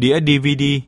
đĩa DVD